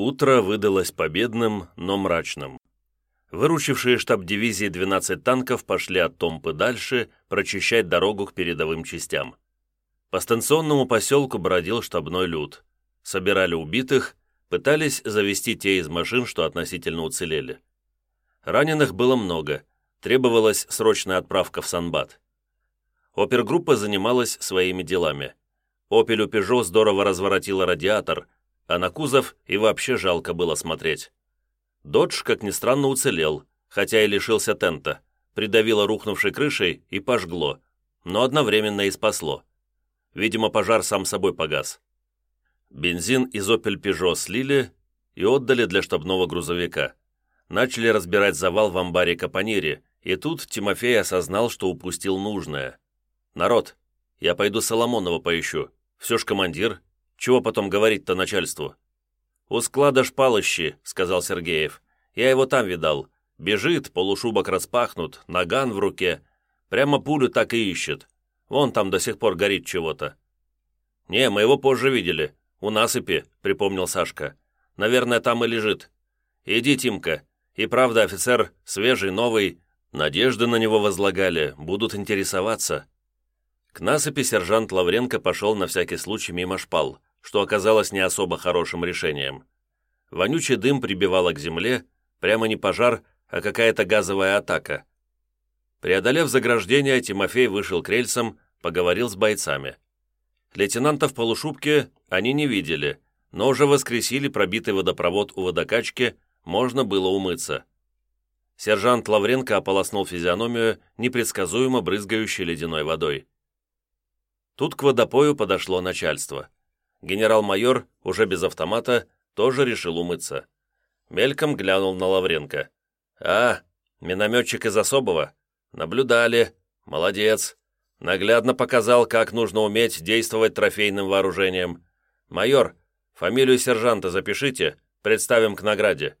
Утро выдалось победным, но мрачным. Выручившие штаб дивизии 12 танков пошли от Томпы дальше прочищать дорогу к передовым частям. По станционному поселку бродил штабной люд. Собирали убитых, пытались завести те из машин, что относительно уцелели. Раненых было много, требовалась срочная отправка в Санбат. Опергруппа занималась своими делами. «Опелю Пежо» здорово разворотила радиатор, а на кузов и вообще жалко было смотреть. «Додж», как ни странно, уцелел, хотя и лишился тента, придавило рухнувшей крышей и пожгло, но одновременно и спасло. Видимо, пожар сам собой погас. Бензин из «Опель Пежо» слили и отдали для штабного грузовика. Начали разбирать завал в амбаре Капонири, и тут Тимофей осознал, что упустил нужное. «Народ, я пойду Соломонова поищу. Все ж командир. Чего потом говорить-то начальству?» «У склада шпалыщи», — сказал Сергеев. «Я его там видал. Бежит, полушубок распахнут, наган в руке. Прямо пулю так и ищет. Вон там до сих пор горит чего-то». «Не, мы его позже видели. У насыпи», — припомнил Сашка. «Наверное, там и лежит. Иди, Тимка. И правда, офицер свежий, новый. Надежды на него возлагали, будут интересоваться». К насыпи сержант Лавренко пошел на всякий случай мимо шпал, что оказалось не особо хорошим решением. Вонючий дым прибивало к земле, прямо не пожар, а какая-то газовая атака. Преодолев заграждение, Тимофей вышел к рельсам, поговорил с бойцами. Лейтенанта в полушубке они не видели, но уже воскресили пробитый водопровод у водокачки, можно было умыться. Сержант Лавренко ополоснул физиономию, непредсказуемо брызгающей ледяной водой. Тут к водопою подошло начальство. Генерал-майор, уже без автомата, тоже решил умыться. Мельком глянул на Лавренко. «А, минометчик из особого? Наблюдали. Молодец. Наглядно показал, как нужно уметь действовать трофейным вооружением. Майор, фамилию сержанта запишите, представим к награде».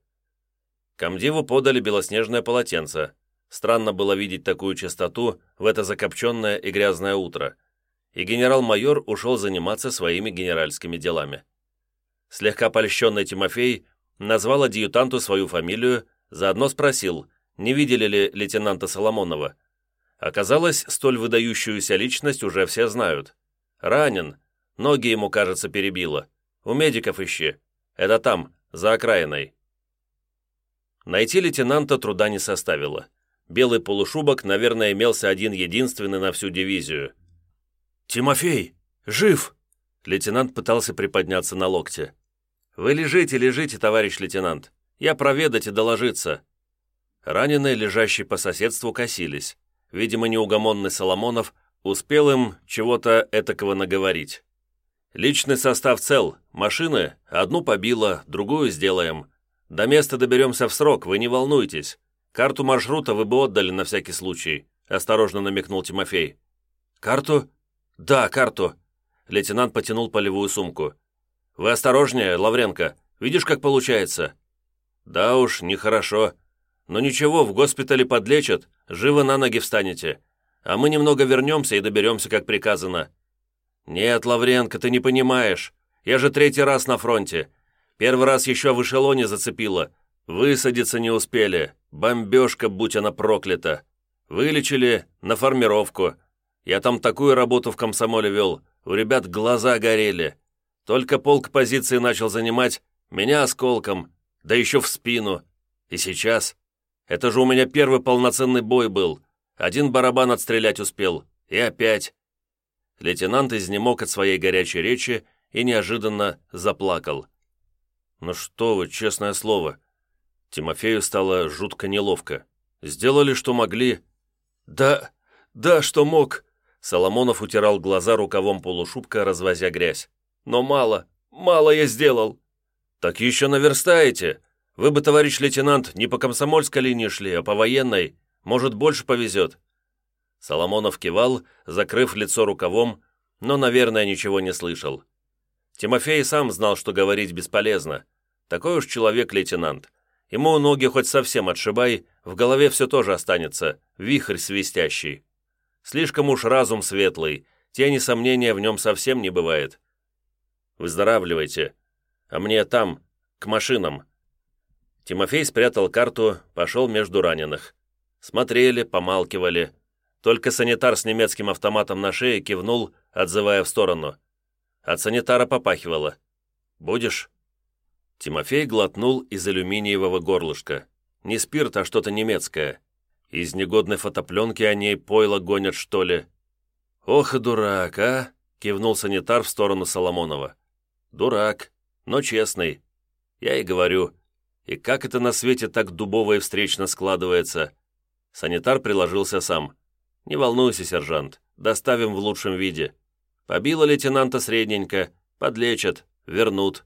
Комдиву подали белоснежное полотенце. Странно было видеть такую чистоту в это закопченное и грязное утро и генерал-майор ушел заниматься своими генеральскими делами. Слегка польщенный Тимофей назвал адъютанту свою фамилию, заодно спросил, не видели ли лейтенанта Соломонова. Оказалось, столь выдающуюся личность уже все знают. Ранен, ноги ему, кажется, перебило. У медиков ищи. Это там, за окраиной. Найти лейтенанта труда не составило. Белый полушубок, наверное, имелся один-единственный на всю дивизию. «Тимофей! Жив!» Лейтенант пытался приподняться на локте. «Вы лежите, лежите, товарищ лейтенант. Я проведать и доложиться». Раненые, лежащие по соседству, косились. Видимо, неугомонный Соломонов успел им чего-то этакого наговорить. «Личный состав цел. Машины одну побило, другую сделаем. До места доберемся в срок, вы не волнуйтесь. Карту маршрута вы бы отдали на всякий случай», осторожно намекнул Тимофей. «Карту? «Да, карту». Лейтенант потянул полевую сумку. «Вы осторожнее, Лавренко. Видишь, как получается?» «Да уж, нехорошо. Но ничего, в госпитале подлечат, живо на ноги встанете. А мы немного вернемся и доберемся, как приказано». «Нет, Лавренко, ты не понимаешь. Я же третий раз на фронте. Первый раз еще в эшелоне зацепило. Высадиться не успели. Бомбежка, будь она проклята. Вылечили на формировку. Я там такую работу в комсомоле вел, у ребят глаза горели. Только полк позиции начал занимать, меня осколком, да еще в спину. И сейчас? Это же у меня первый полноценный бой был. Один барабан отстрелять успел. И опять. Лейтенант изнемог от своей горячей речи и неожиданно заплакал. «Ну что вы, честное слово». Тимофею стало жутко неловко. «Сделали, что могли». «Да, да, что мог», Соломонов утирал глаза рукавом полушубка, развозя грязь. «Но мало, мало я сделал». «Так еще наверстаете. Вы бы, товарищ лейтенант, не по комсомольской линии шли, а по военной. Может, больше повезет». Соломонов кивал, закрыв лицо рукавом, но, наверное, ничего не слышал. Тимофей сам знал, что говорить бесполезно. Такой уж человек лейтенант. Ему ноги хоть совсем отшибай, в голове все тоже останется, вихрь свистящий. Слишком уж разум светлый, тени сомнения в нем совсем не бывает. Выздоравливайте. А мне там, к машинам». Тимофей спрятал карту, пошел между раненых. Смотрели, помалкивали. Только санитар с немецким автоматом на шее кивнул, отзывая в сторону. От санитара попахивало. «Будешь?» Тимофей глотнул из алюминиевого горлышка. Не спирт, а что-то немецкое. Из негодной фотопленки о ней пойло гонят, что ли. «Ох и дурак, а!» — кивнул санитар в сторону Соломонова. «Дурак, но честный. Я и говорю. И как это на свете так дубово встречно складывается?» Санитар приложился сам. «Не волнуйся, сержант, доставим в лучшем виде. Побило лейтенанта средненько, подлечат, вернут».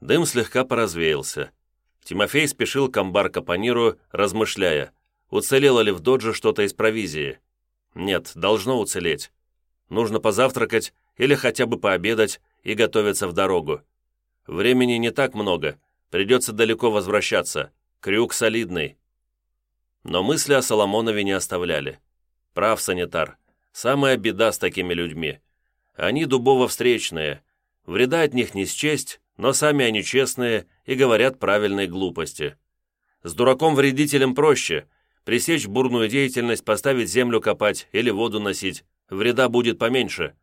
Дым слегка поразвеялся. Тимофей спешил к амбар-капониру, размышляя, уцелело ли в додже что-то из провизии. Нет, должно уцелеть. Нужно позавтракать или хотя бы пообедать и готовиться в дорогу. Времени не так много, придется далеко возвращаться. Крюк солидный. Но мысли о Соломонове не оставляли. Прав санитар. Самая беда с такими людьми. Они дубово-встречные. Вреда от них не счесть, но сами они честные и говорят правильные глупости. С дураком-вредителем проще. Пресечь бурную деятельность, поставить землю копать или воду носить. Вреда будет поменьше.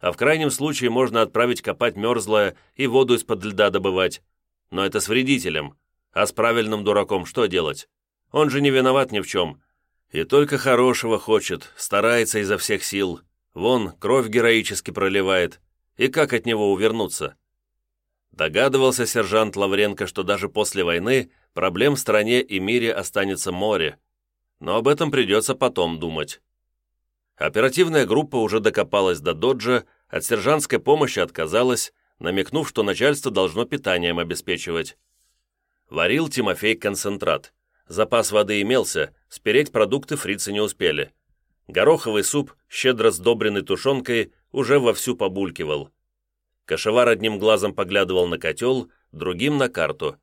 А в крайнем случае можно отправить копать мерзлое и воду из-под льда добывать. Но это с вредителем. А с правильным дураком что делать? Он же не виноват ни в чем. И только хорошего хочет, старается изо всех сил. Вон, кровь героически проливает. И как от него увернуться? Догадывался сержант Лавренко, что даже после войны проблем в стране и мире останется море. Но об этом придется потом думать. Оперативная группа уже докопалась до доджа, от сержантской помощи отказалась, намекнув, что начальство должно питанием обеспечивать. Варил Тимофей концентрат. Запас воды имелся, спереть продукты фрицы не успели. Гороховый суп, щедро сдобренный тушенкой, уже вовсю побулькивал. Кошевар одним глазом поглядывал на котел, другим на карту.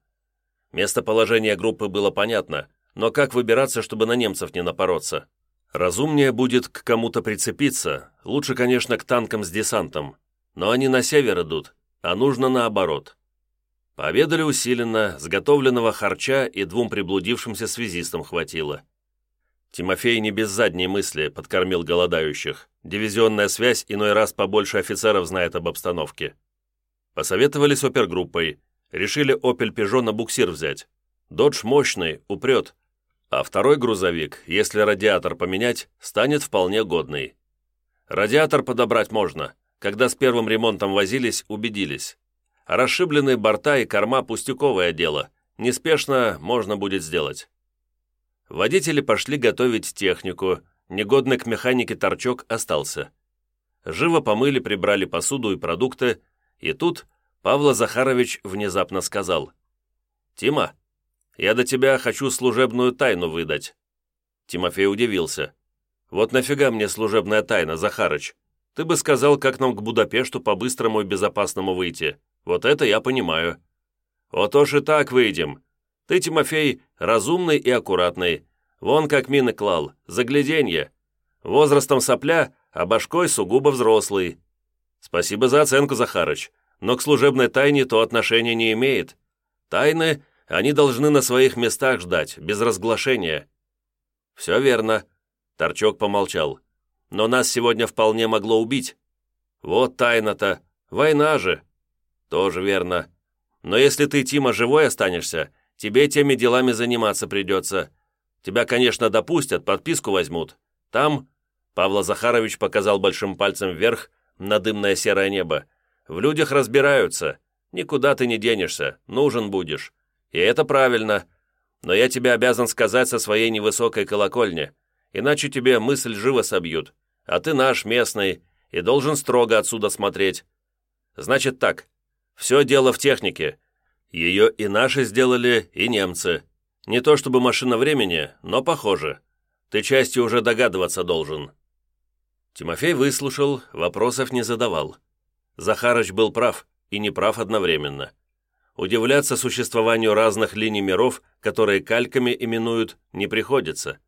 Местоположение группы было понятно, но как выбираться, чтобы на немцев не напороться? Разумнее будет к кому-то прицепиться, лучше, конечно, к танкам с десантом, но они на север идут, а нужно наоборот. Пообедали усиленно, сготовленного харча и двум приблудившимся связистам хватило. Тимофей не без задней мысли подкормил голодающих. Дивизионная связь иной раз побольше офицеров знает об обстановке. Посоветовались опергруппой. Решили «Опель Пежо» на буксир взять. «Додж» мощный, упрет. А второй грузовик, если радиатор поменять, станет вполне годный. Радиатор подобрать можно. Когда с первым ремонтом возились, убедились. Расшибленные борта и корма – пустяковое дело. Неспешно можно будет сделать. Водители пошли готовить технику, негодный к механике торчок остался. Живо помыли, прибрали посуду и продукты, и тут Павла Захарович внезапно сказал, «Тима, я до тебя хочу служебную тайну выдать». Тимофей удивился. «Вот нафига мне служебная тайна, Захарыч? Ты бы сказал, как нам к Будапешту по-быстрому и безопасному выйти. Вот это я понимаю». «Вот уж и так выйдем. Ты, Тимофей, разумный и аккуратный. Вон как мины клал, загляденье. Возрастом сопля, а башкой сугубо взрослый. Спасибо за оценку, Захарыч, но к служебной тайне то отношения не имеет. Тайны они должны на своих местах ждать, без разглашения». «Все верно», — Торчок помолчал. «Но нас сегодня вполне могло убить. Вот тайна-то, война же». «Тоже верно. Но если ты, Тима, живой останешься, тебе теми делами заниматься придется. Тебя, конечно, допустят, подписку возьмут. Там...» Павла Захарович показал большим пальцем вверх на дымное серое небо. «В людях разбираются. Никуда ты не денешься. Нужен будешь. И это правильно. Но я тебе обязан сказать со своей невысокой колокольни. Иначе тебе мысль живо собьют. А ты наш, местный, и должен строго отсюда смотреть. Значит так. Все дело в технике. Ее и наши сделали, и немцы. Не то чтобы машина времени, но похоже. Ты части уже догадываться должен». Тимофей выслушал, вопросов не задавал. Захарыч был прав и не прав одновременно. Удивляться существованию разных линий миров, которые кальками именуют, не приходится.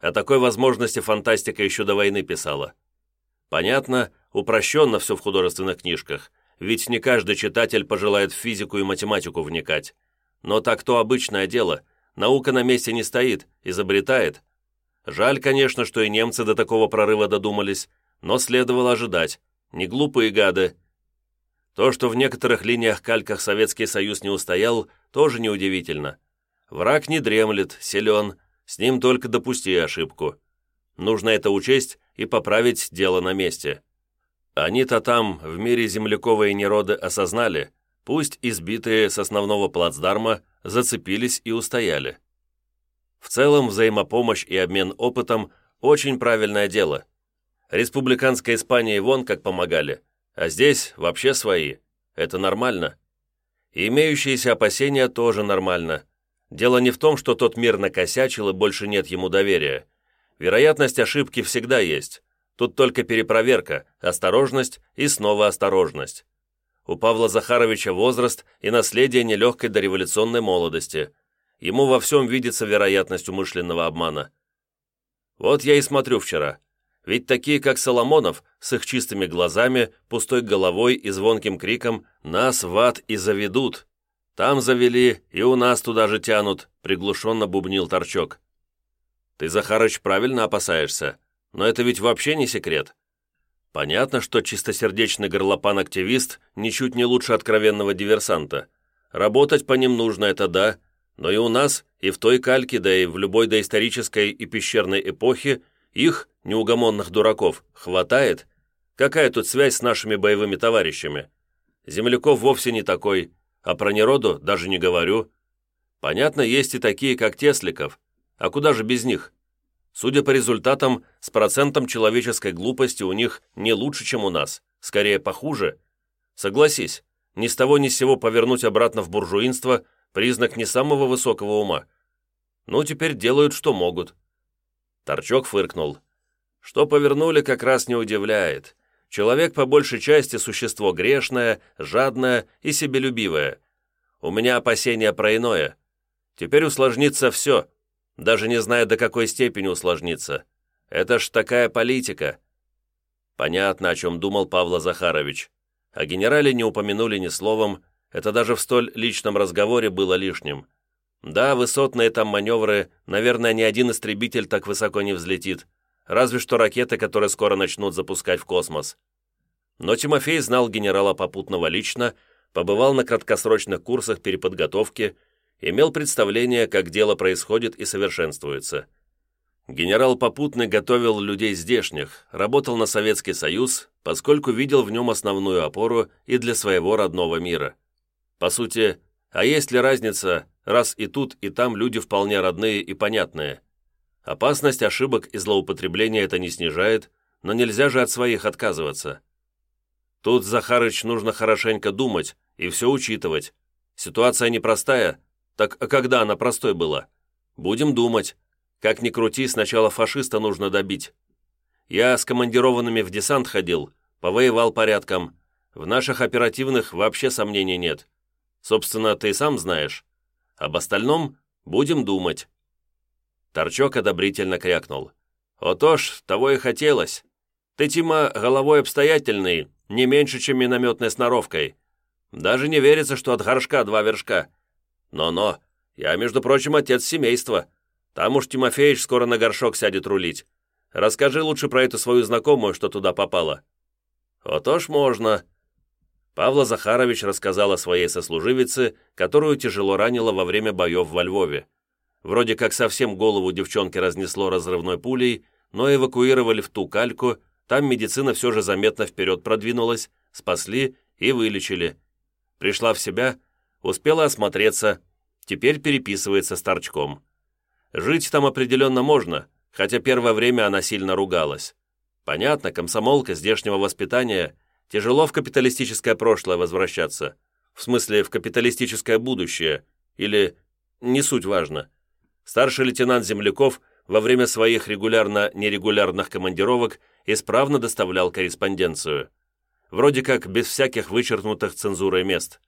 О такой возможности фантастика еще до войны писала. Понятно, упрощенно все в художественных книжках, ведь не каждый читатель пожелает в физику и математику вникать. Но так то обычное дело. Наука на месте не стоит, изобретает. Жаль, конечно, что и немцы до такого прорыва додумались, но следовало ожидать. Не глупые гады. То, что в некоторых линиях-кальках Советский Союз не устоял, тоже неудивительно. Враг не дремлет, силен, с ним только допусти ошибку. Нужно это учесть и поправить дело на месте. Они-то там, в мире земляковые нероды, осознали, пусть избитые с основного плацдарма, зацепились и устояли. В целом, взаимопомощь и обмен опытом – очень правильное дело. Республиканской Испании вон как помогали, а здесь вообще свои. Это нормально. И имеющиеся опасения тоже нормально. Дело не в том, что тот мир накосячил и больше нет ему доверия. Вероятность ошибки всегда есть. Тут только перепроверка, осторожность и снова осторожность. У Павла Захаровича возраст и наследие нелегкой дореволюционной молодости. Ему во всем видится вероятность умышленного обмана. Вот я и смотрю вчера. Ведь такие, как Соломонов, с их чистыми глазами, пустой головой и звонким криком «Нас в ад и заведут!» Там завели, и у нас туда же тянут», — приглушенно бубнил Торчок. «Ты, Захарыч, правильно опасаешься, но это ведь вообще не секрет. Понятно, что чистосердечный горлопан-активист ничуть не лучше откровенного диверсанта. Работать по ним нужно, это да, но и у нас, и в той кальке, да и в любой доисторической и пещерной эпохе их, неугомонных дураков, хватает. Какая тут связь с нашими боевыми товарищами? Земляков вовсе не такой, а про нероду даже не говорю. Понятно, есть и такие, как Тесликов. А куда же без них? Судя по результатам, с процентом человеческой глупости у них не лучше, чем у нас, скорее похуже. Согласись, ни с того ни с сего повернуть обратно в буржуинство – признак не самого высокого ума. Ну, теперь делают, что могут. Торчок фыркнул. Что повернули, как раз не удивляет. Человек по большей части существо грешное, жадное и себелюбивое. У меня опасения про иное. Теперь усложнится все, даже не зная, до какой степени усложнится. Это ж такая политика. Понятно, о чем думал Павла Захарович. О генерале не упомянули ни словом, это даже в столь личном разговоре было лишним. Да, высотные там маневры, наверное, ни один истребитель так высоко не взлетит, разве что ракеты, которые скоро начнут запускать в космос. Но Тимофей знал генерала Попутного лично, побывал на краткосрочных курсах переподготовки, имел представление, как дело происходит и совершенствуется. Генерал Попутный готовил людей здешних, работал на Советский Союз, поскольку видел в нем основную опору и для своего родного мира. По сути, а есть ли разница, раз и тут, и там люди вполне родные и понятные? Опасность ошибок и злоупотребления это не снижает, но нельзя же от своих отказываться. Тут, Захарыч, нужно хорошенько думать и все учитывать. Ситуация непростая, так а когда она простой была? Будем думать. Как ни крути, сначала фашиста нужно добить. Я с командированными в десант ходил, повоевал порядком. В наших оперативных вообще сомнений нет. Собственно, ты сам знаешь. Об остальном будем думать. Торчок одобрительно крякнул. «Отож, того и хотелось. Ты, Тима, головой обстоятельный, не меньше, чем минометной сноровкой. Даже не верится, что от горшка два вершка. Но-но, я, между прочим, отец семейства. Там уж Тимофеич скоро на горшок сядет рулить. Расскажи лучше про эту свою знакомую, что туда попала». «Отож можно». Павла Захарович рассказал о своей сослуживице, которую тяжело ранило во время боев во Львове. Вроде как совсем голову девчонки разнесло разрывной пулей, но эвакуировали в ту кальку, там медицина все же заметно вперед продвинулась, спасли и вылечили. Пришла в себя, успела осмотреться, теперь переписывается с торчком. Жить там определенно можно, хотя первое время она сильно ругалась. Понятно, комсомолка здешнего воспитания, тяжело в капиталистическое прошлое возвращаться, в смысле в капиталистическое будущее, или не суть важно – старший лейтенант Земляков во время своих регулярно-нерегулярных командировок исправно доставлял корреспонденцию. Вроде как без всяких вычеркнутых цензурой мест.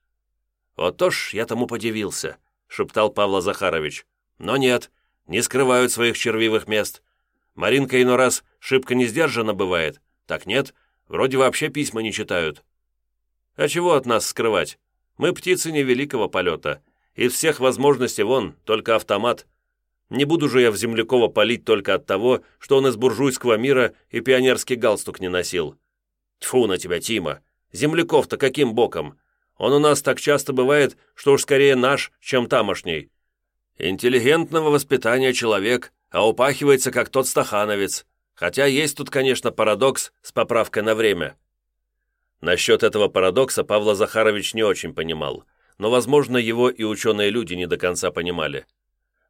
«Вот то ж я тому подивился», — шептал Павла Захарович. «Но нет, не скрывают своих червивых мест. Маринка иной раз шибко не сдержана бывает. Так нет, вроде вообще письма не читают». А чего от нас скрывать? Мы птицы невеликого полета. Из всех возможностей вон, только автомат. Не буду же я в Землякова палить только от того, что он из буржуйского мира и пионерский галстук не носил. Тьфу на тебя, Тима! Земляков-то каким боком? Он у нас так часто бывает, что уж скорее наш, чем тамошний. Интеллигентного воспитания человек, а упахивается, как тот стахановец. Хотя есть тут, конечно, парадокс с поправкой на время. Насчет этого парадокса Павла Захарович не очень понимал, но, возможно, его и ученые люди не до конца понимали.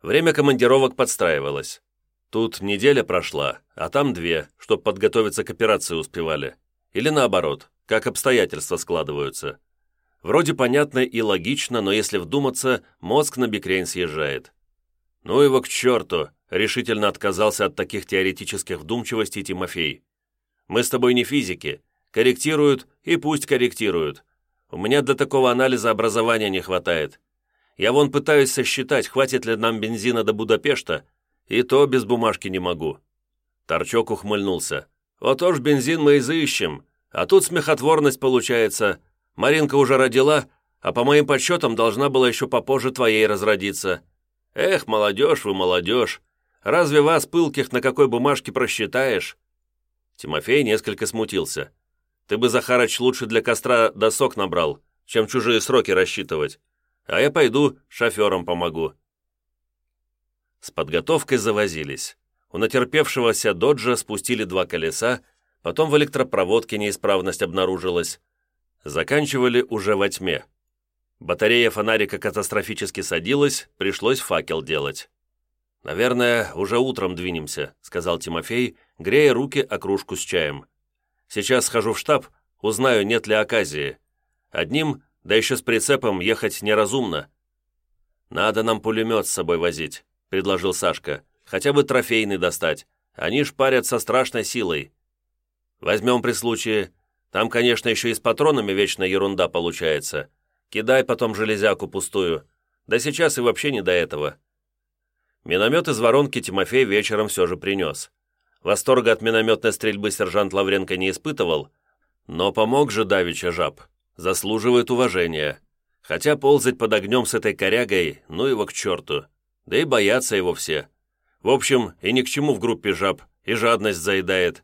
Время командировок подстраивалось. Тут неделя прошла, а там две, чтоб подготовиться к операции успевали. Или наоборот, как обстоятельства складываются. Вроде понятно и логично, но если вдуматься, мозг на бикрень съезжает. Ну его к черту, решительно отказался от таких теоретических вдумчивостей Тимофей. Мы с тобой не физики. Корректируют и пусть корректируют. У меня для такого анализа образования не хватает. Я вон пытаюсь сосчитать, хватит ли нам бензина до Будапешта, и то без бумажки не могу». Торчок ухмыльнулся. «Вот уж бензин мы изыщем, а тут смехотворность получается. Маринка уже родила, а по моим подсчетам должна была еще попозже твоей разродиться. Эх, молодежь вы, молодежь, разве вас, пылких, на какой бумажке просчитаешь?» Тимофей несколько смутился. «Ты бы, Захарыч, лучше для костра досок набрал, чем чужие сроки рассчитывать а я пойду шофером помогу». С подготовкой завозились. У натерпевшегося доджа спустили два колеса, потом в электропроводке неисправность обнаружилась. Заканчивали уже во тьме. Батарея фонарика катастрофически садилась, пришлось факел делать. «Наверное, уже утром двинемся», — сказал Тимофей, грея руки о кружку с чаем. «Сейчас схожу в штаб, узнаю, нет ли оказии. Одним да еще с прицепом ехать неразумно. Надо нам пулемет с собой возить, предложил Сашка. Хотя бы трофейный достать. Они шпарят со страшной силой. Возьмем при случае. Там, конечно, еще и с патронами вечная ерунда получается. Кидай потом железяку пустую. Да сейчас и вообще не до этого. Миномет из воронки Тимофей вечером все же принес. Восторга от минометной стрельбы сержант Лавренко не испытывал, но помог же давеча жаб заслуживает уважения. Хотя ползать под огнем с этой корягой, ну его к черту. Да и боятся его все. В общем, и ни к чему в группе жаб, и жадность заедает.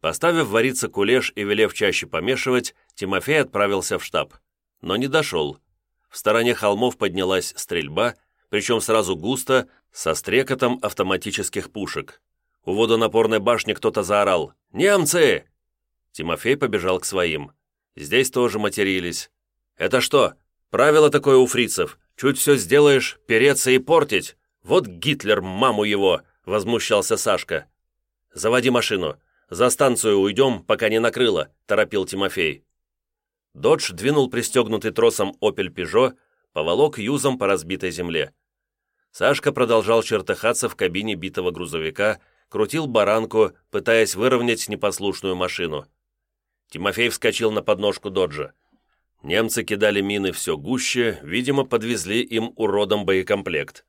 Поставив вариться кулеш и велев чаще помешивать, Тимофей отправился в штаб. Но не дошел. В стороне холмов поднялась стрельба, причем сразу густо, со стрекотом автоматических пушек. У водонапорной башни кто-то заорал «Немцы!» Тимофей побежал к своим. Здесь тоже матерились. Это что, правило такое у фрицев? Чуть все сделаешь, переться и портить? Вот Гитлер, маму его!» — возмущался Сашка. «Заводи машину. За станцию уйдем, пока не накрыло», — торопил Тимофей. Додж двинул пристегнутый тросом «Опель Пежо», поволок юзом по разбитой земле. Сашка продолжал чертыхаться в кабине битого грузовика, крутил баранку, пытаясь выровнять непослушную машину. Тимофей вскочил на подножку доджа. Немцы кидали мины все гуще, видимо, подвезли им уродом боекомплект.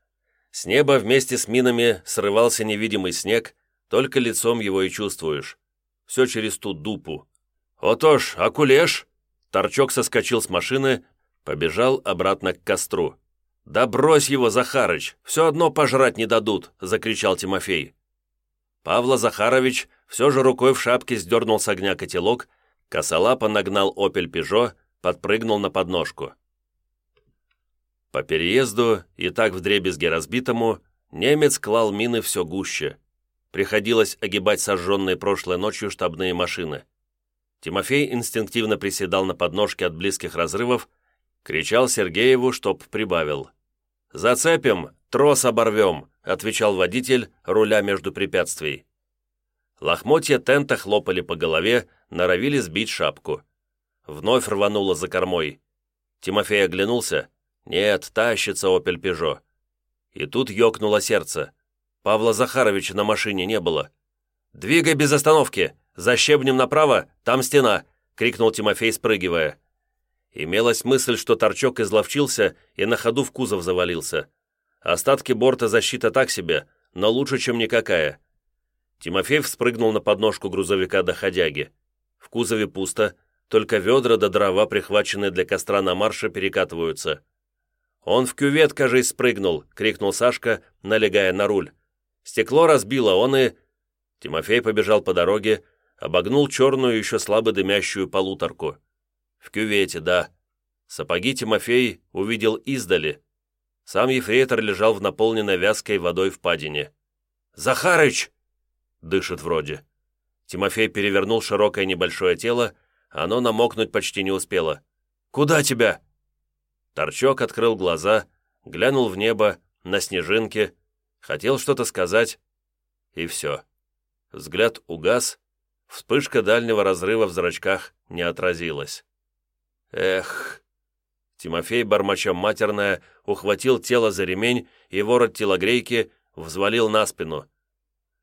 С неба вместе с минами срывался невидимый снег, только лицом его и чувствуешь. Все через ту дупу. «Отож, акулеш!» Торчок соскочил с машины, побежал обратно к костру. «Да брось его, Захарыч! Все одно пожрать не дадут!» — закричал Тимофей. Павла Захарович все же рукой в шапке сдернул с огня котелок Косолапо нагнал «Опель Пежо», подпрыгнул на подножку. По переезду, и так вдребезги разбитому, немец клал мины все гуще. Приходилось огибать сожженные прошлой ночью штабные машины. Тимофей инстинктивно приседал на подножке от близких разрывов, кричал Сергееву, чтоб прибавил. «Зацепим, трос оборвем», — отвечал водитель, руля между препятствий. Лохмотья тента хлопали по голове, норовили сбить шапку. Вновь рвануло за кормой. Тимофей оглянулся. «Нет, тащится «Опель Пежо». И тут ёкнуло сердце. Павла Захаровича на машине не было. «Двигай без остановки! За щебнем направо, там стена!» — крикнул Тимофей, спрыгивая. Имелась мысль, что торчок изловчился и на ходу в кузов завалился. Остатки борта защита так себе, но лучше, чем никакая. Тимофей вспрыгнул на подножку грузовика доходяги. В кузове пусто, только ведра до дрова, прихваченные для костра на марше, перекатываются. «Он в кювет, кажись, спрыгнул!» — крикнул Сашка, налегая на руль. «Стекло разбило, он и...» Тимофей побежал по дороге, обогнул черную, еще слабо дымящую полуторку. В кювете, да. Сапоги Тимофей увидел издали. Сам ефрейтор лежал в наполненной вязкой водой впадине. «Захарыч!» Дышит вроде. Тимофей перевернул широкое небольшое тело, оно намокнуть почти не успело. «Куда тебя?» Торчок открыл глаза, глянул в небо, на снежинки, хотел что-то сказать, и все. Взгляд угас, вспышка дальнего разрыва в зрачках не отразилась. «Эх!» Тимофей, бормоча матерное, ухватил тело за ремень и ворот телогрейки взвалил на спину.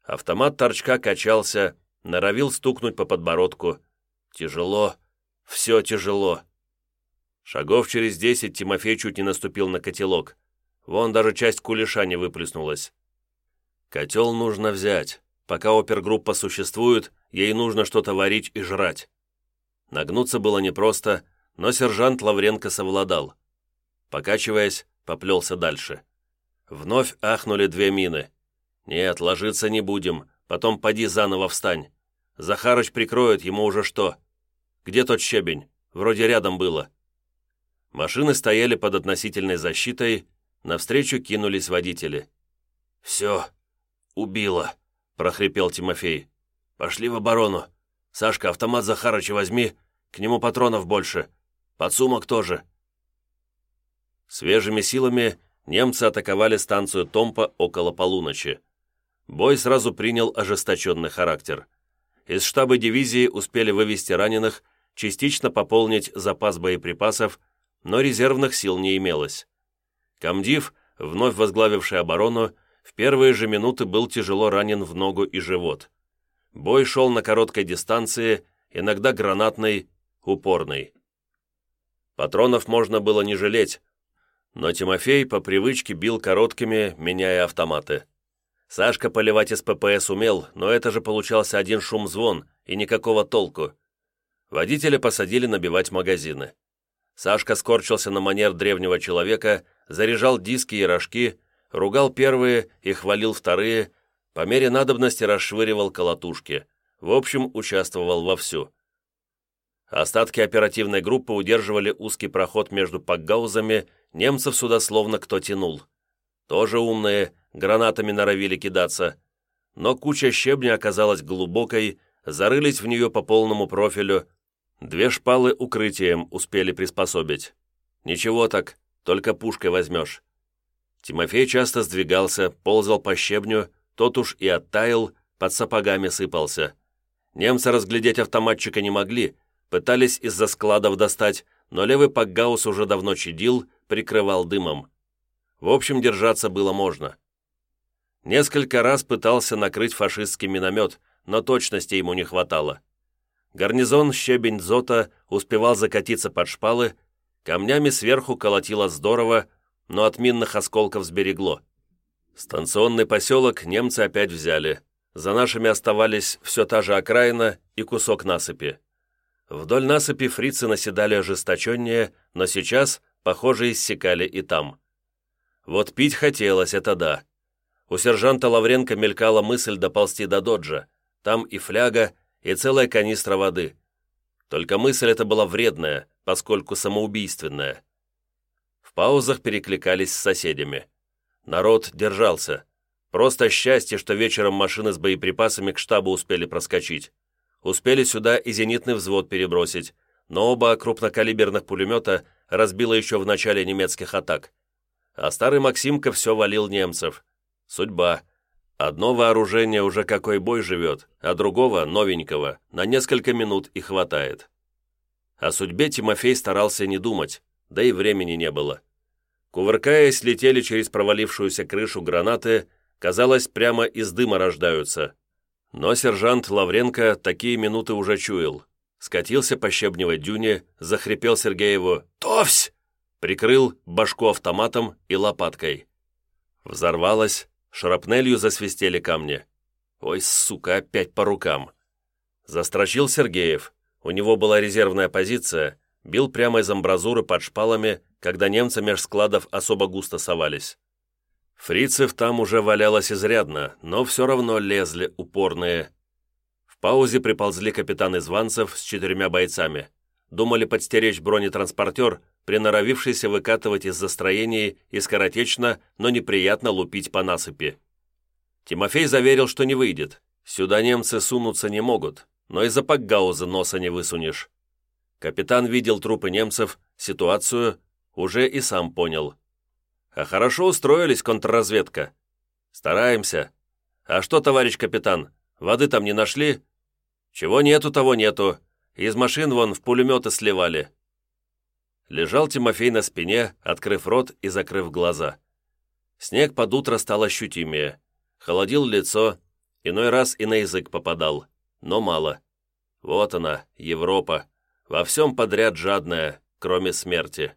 Автомат торчка качался, норовил стукнуть по подбородку. Тяжело, все тяжело. Шагов через десять Тимофей чуть не наступил на котелок. Вон даже часть кулеша не выплеснулась. Котел нужно взять. Пока опергруппа существует, ей нужно что-то варить и жрать. Нагнуться было непросто, но сержант Лавренко совладал. Покачиваясь, поплелся дальше. Вновь ахнули две мины. «Нет, ложиться не будем, потом поди заново встань. Захарыч прикроет, ему уже что? Где тот щебень? Вроде рядом было». Машины стояли под относительной защитой, навстречу кинулись водители. «Все, убило», — прохрипел Тимофей. «Пошли в оборону. Сашка, автомат Захарыча возьми, к нему патронов больше. Подсумок тоже». Свежими силами немцы атаковали станцию Томпа около полуночи. Бой сразу принял ожесточенный характер. Из штаба дивизии успели вывести раненых, частично пополнить запас боеприпасов, но резервных сил не имелось. Камдив, вновь возглавивший оборону, в первые же минуты был тяжело ранен в ногу и живот. Бой шел на короткой дистанции, иногда гранатный, упорный. Патронов можно было не жалеть, но Тимофей по привычке бил короткими, меняя автоматы. Сашка поливать из ППС умел, но это же получался один шум-звон и никакого толку. Водителя посадили набивать магазины. Сашка скорчился на манер древнего человека, заряжал диски и рожки, ругал первые и хвалил вторые, по мере надобности расшвыривал колотушки. В общем, участвовал вовсю. Остатки оперативной группы удерживали узкий проход между пакгаузами, немцев сюда словно кто тянул. Тоже умные, гранатами норовили кидаться. Но куча щебня оказалась глубокой, зарылись в нее по полному профилю. Две шпалы укрытием успели приспособить. Ничего так, только пушкой возьмешь. Тимофей часто сдвигался, ползал по щебню, тот уж и оттаял, под сапогами сыпался. Немцы разглядеть автоматчика не могли, Пытались из-за складов достать, но левый пакгаус уже давно чадил, прикрывал дымом. В общем, держаться было можно. Несколько раз пытался накрыть фашистский миномет, но точности ему не хватало. Гарнизон щебень Зота успевал закатиться под шпалы, камнями сверху колотило здорово, но от минных осколков сберегло. Станционный поселок немцы опять взяли. За нашими оставались все та же окраина и кусок насыпи. Вдоль насыпи фрицы наседали ожесточеннее, но сейчас, похоже, иссякали и там. Вот пить хотелось, это да. У сержанта Лавренко мелькала мысль доползти до доджа. Там и фляга, и целая канистра воды. Только мысль эта была вредная, поскольку самоубийственная. В паузах перекликались с соседями. Народ держался. Просто счастье, что вечером машины с боеприпасами к штабу успели проскочить. Успели сюда и зенитный взвод перебросить, но оба крупнокалиберных пулемета разбило еще в начале немецких атак. А старый Максимка все валил немцев. Судьба. Одно вооружение уже какой бой живет, а другого, новенького, на несколько минут и хватает. О судьбе Тимофей старался не думать, да и времени не было. Кувыркаясь, летели через провалившуюся крышу гранаты, казалось, прямо из дыма рождаются. Но сержант Лавренко такие минуты уже чуял. Скатился по щебневой дюне, захрипел Сергееву «Товсь!» Прикрыл башку автоматом и лопаткой. Взорвалась, шрапнелью засвистели камни. «Ой, сука, опять по рукам!» Застрочил Сергеев. У него была резервная позиция, бил прямо из амбразуры под шпалами, когда немцы меж складов особо густо совались. Фрицев там уже валялось изрядно, но все равно лезли упорные. В паузе приползли капитан Изванцев с четырьмя бойцами. Думали подстеречь бронетранспортер, приноровившийся выкатывать из застроений и скоротечно, но неприятно лупить по насыпи. Тимофей заверил, что не выйдет. Сюда немцы сунуться не могут, но из-за пакгауза носа не высунешь. Капитан видел трупы немцев, ситуацию, уже и сам понял. А хорошо устроились, контрразведка. Стараемся. А что, товарищ капитан, воды там не нашли? Чего нету, того нету. Из машин вон в пулеметы сливали. Лежал Тимофей на спине, открыв рот и закрыв глаза. Снег под утро стал ощутимее холодил лицо, иной раз и на язык попадал, но мало. Вот она, Европа, во всем подряд жадная, кроме смерти.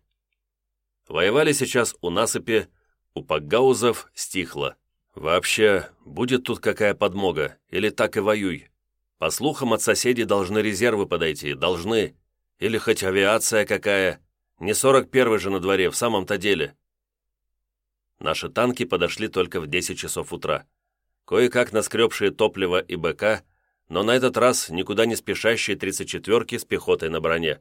Воевали сейчас у насыпи, у пакгаузов стихло. Вообще, будет тут какая подмога, или так и воюй. По слухам, от соседей должны резервы подойти, должны. Или хоть авиация какая. Не 41-й же на дворе, в самом-то деле. Наши танки подошли только в 10 часов утра. Кое-как наскребшие топливо и БК, но на этот раз никуда не спешащие 34-ки с пехотой на броне.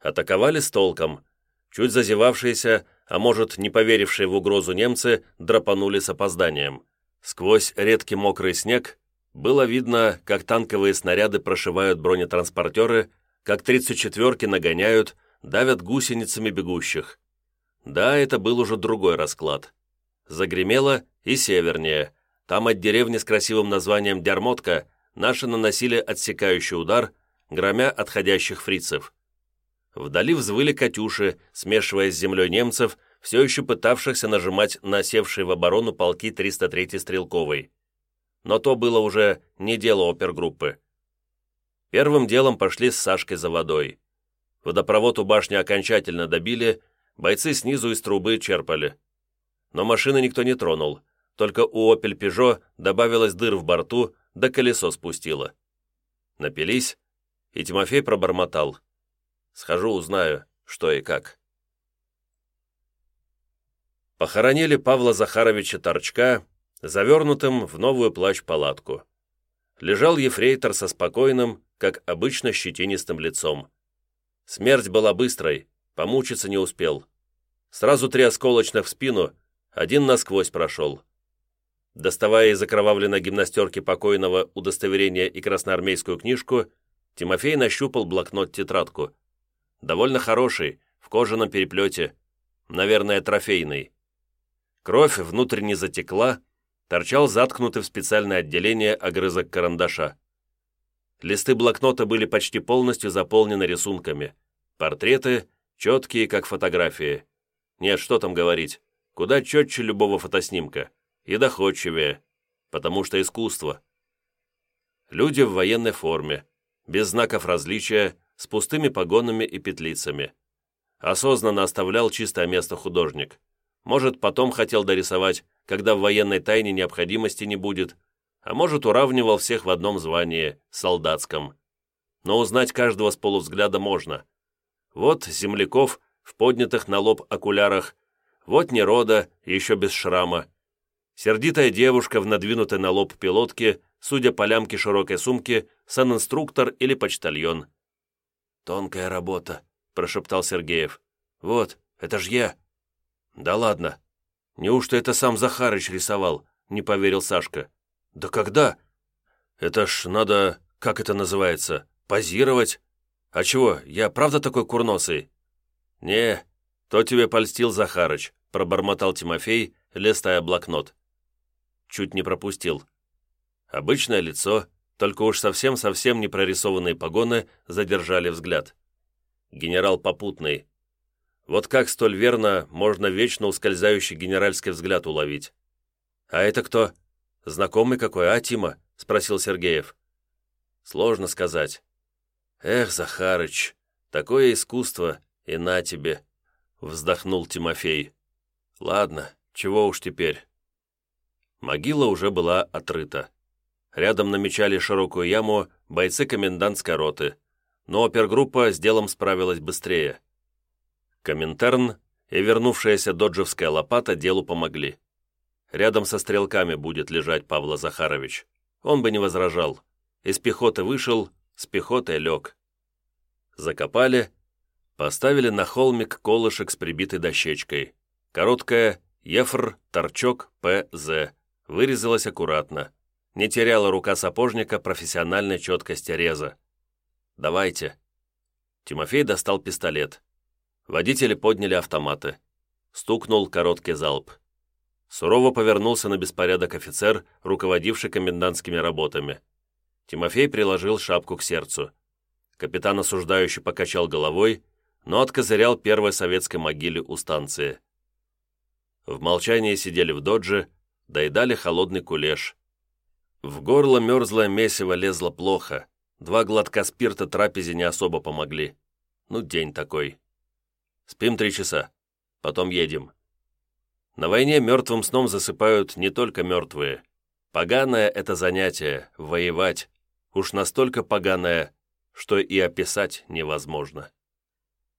Атаковали с толком. Чуть зазевавшиеся, а может, не поверившие в угрозу немцы, драпанули с опозданием. Сквозь редкий мокрый снег было видно, как танковые снаряды прошивают бронетранспортеры, как 34-ки нагоняют, давят гусеницами бегущих. Да, это был уже другой расклад. Загремело и севернее. Там от деревни с красивым названием Дярмотка наши наносили отсекающий удар, громя отходящих фрицев. Вдали взвыли «Катюши», смешиваясь с землей немцев, все еще пытавшихся нажимать на севшие в оборону полки 303-й стрелковой. Но то было уже не дело опергруппы. Первым делом пошли с Сашкой за водой. Водопровод у башни окончательно добили, Бойцы снизу из трубы черпали. Но машины никто не тронул, только у «Опель Пежо» добавилось дыр в борту, да колесо спустило. Напились, и Тимофей пробормотал. «Схожу, узнаю, что и как». Похоронили Павла Захаровича Торчка, завернутым в новую плащ-палатку. Лежал ефрейтор со спокойным, как обычно, щетинистым лицом. Смерть была быстрой, помучиться не успел. Сразу три осколочных в спину, один насквозь прошел. Доставая из окровавленной гимнастерки покойного удостоверение и красноармейскую книжку, Тимофей нащупал блокнот-тетрадку. Довольно хороший, в кожаном переплете, наверное, трофейный. Кровь внутренне затекла, торчал заткнутый в специальное отделение огрызок карандаша. Листы блокнота были почти полностью заполнены рисунками. Портреты, четкие, как фотографии. Нет, что там говорить. Куда четче любого фотоснимка. И доходчивее. Потому что искусство. Люди в военной форме, без знаков различия, с пустыми погонами и петлицами. Осознанно оставлял чистое место художник. Может, потом хотел дорисовать, когда в военной тайне необходимости не будет, а может, уравнивал всех в одном звании, солдатском. Но узнать каждого с полувзгляда можно. Вот земляков – в поднятых на лоб окулярах, вот нерода, еще без шрама. Сердитая девушка в надвинутой на лоб пилотке, судя по лямке широкой сумки, санинструктор или почтальон. «Тонкая работа», — прошептал Сергеев. «Вот, это ж я». «Да ладно. Неужто это сам Захарыч рисовал?» — не поверил Сашка. «Да когда?» «Это ж надо, как это называется, позировать. А чего, я правда такой курносый?» «Не, то тебе польстил Захарыч», — пробормотал Тимофей, листая блокнот. Чуть не пропустил. Обычное лицо, только уж совсем-совсем не прорисованные погоны задержали взгляд. Генерал попутный. Вот как столь верно можно вечно ускользающий генеральский взгляд уловить? «А это кто? Знакомый какой, а, Тима?» — спросил Сергеев. «Сложно сказать». «Эх, Захарыч, такое искусство, «И на тебе!» — вздохнул Тимофей. «Ладно, чего уж теперь?» Могила уже была отрыта. Рядом намечали широкую яму бойцы комендантской роты. но опергруппа с делом справилась быстрее. Коминтерн и вернувшаяся доджевская лопата делу помогли. Рядом со стрелками будет лежать Павла Захарович. Он бы не возражал. Из пехоты вышел, с пехотой лег. Закопали, поставили на холмик колышек с прибитой дощечкой. Короткая «Ефр, торчок, П.З.» вырезалась аккуратно. Не теряла рука сапожника профессиональной четкости реза. «Давайте». Тимофей достал пистолет. Водители подняли автоматы. Стукнул короткий залп. Сурово повернулся на беспорядок офицер, руководивший комендантскими работами. Тимофей приложил шапку к сердцу. Капитан осуждающий покачал головой, но откозырял первой советской могиле у станции. В молчании сидели в додже, доедали холодный кулеш. В горло мерзлое месиво лезло плохо. Два глотка спирта трапезе не особо помогли. Ну, день такой. Спим три часа. Потом едем. На войне мертвым сном засыпают не только мертвые. Поганое это занятие — воевать. Уж настолько поганое, что и описать невозможно.